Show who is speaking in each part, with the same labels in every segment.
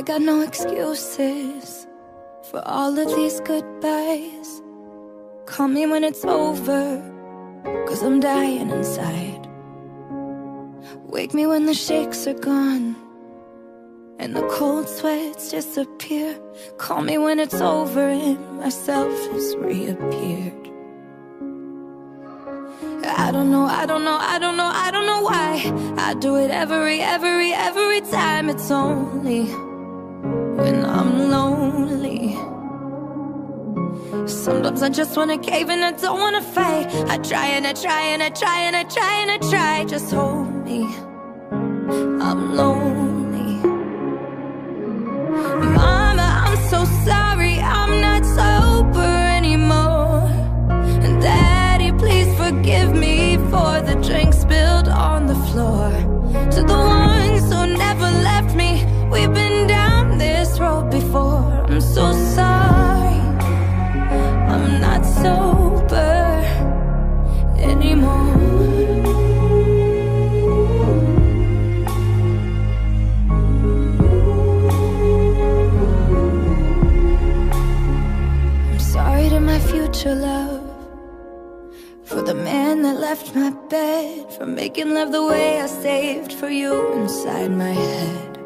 Speaker 1: I got no excuses for all of these goodbyes. Call me when it's over, cause I'm dying inside. Wake me when the shakes are gone and the cold sweats disappear. Call me when it's over and myself has reappeared. I don't know, I don't know, I don't know, I don't know why I do it every, every, every time It's only when I'm lonely. Sometimes I just wanna cave and I don't wanna fight. I try and I try and I try and I try and I try. Just hold me. I'm lonely. Mama, I'm so sorry. I'm not sober anymore. And Daddy, please forgive me For the drink spilled on the floor. To future love. For the man that left my bed For making love the way I saved for you inside my head.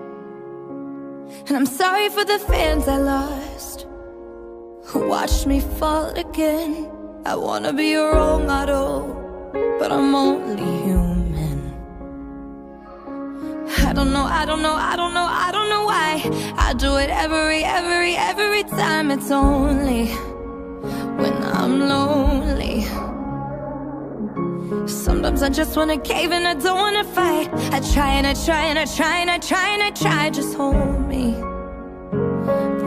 Speaker 1: And I'm sorry for the fans I lost Who watched me fall again. I wanna be your role model But I'm only human. I don't know, I don't know, I don't know, I don't know why. I do it every, every, every time. It's only when I'm lonely. Sometimes I just wanna cave and I don't wanna fight. I try and I try and I try and I try and I try. Just hold me.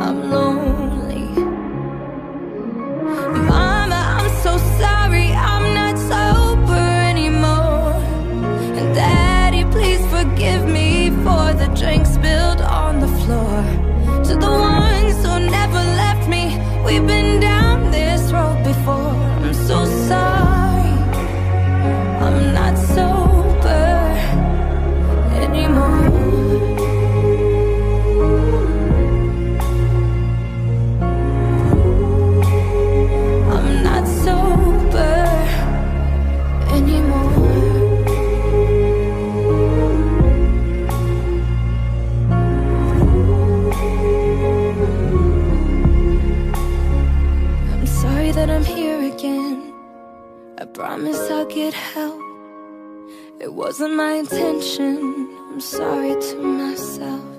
Speaker 1: I'm lonely spilled on the floor. To the ones who never left me. We've been promise I'll get help. It wasn't my intention. I'm sorry to myself.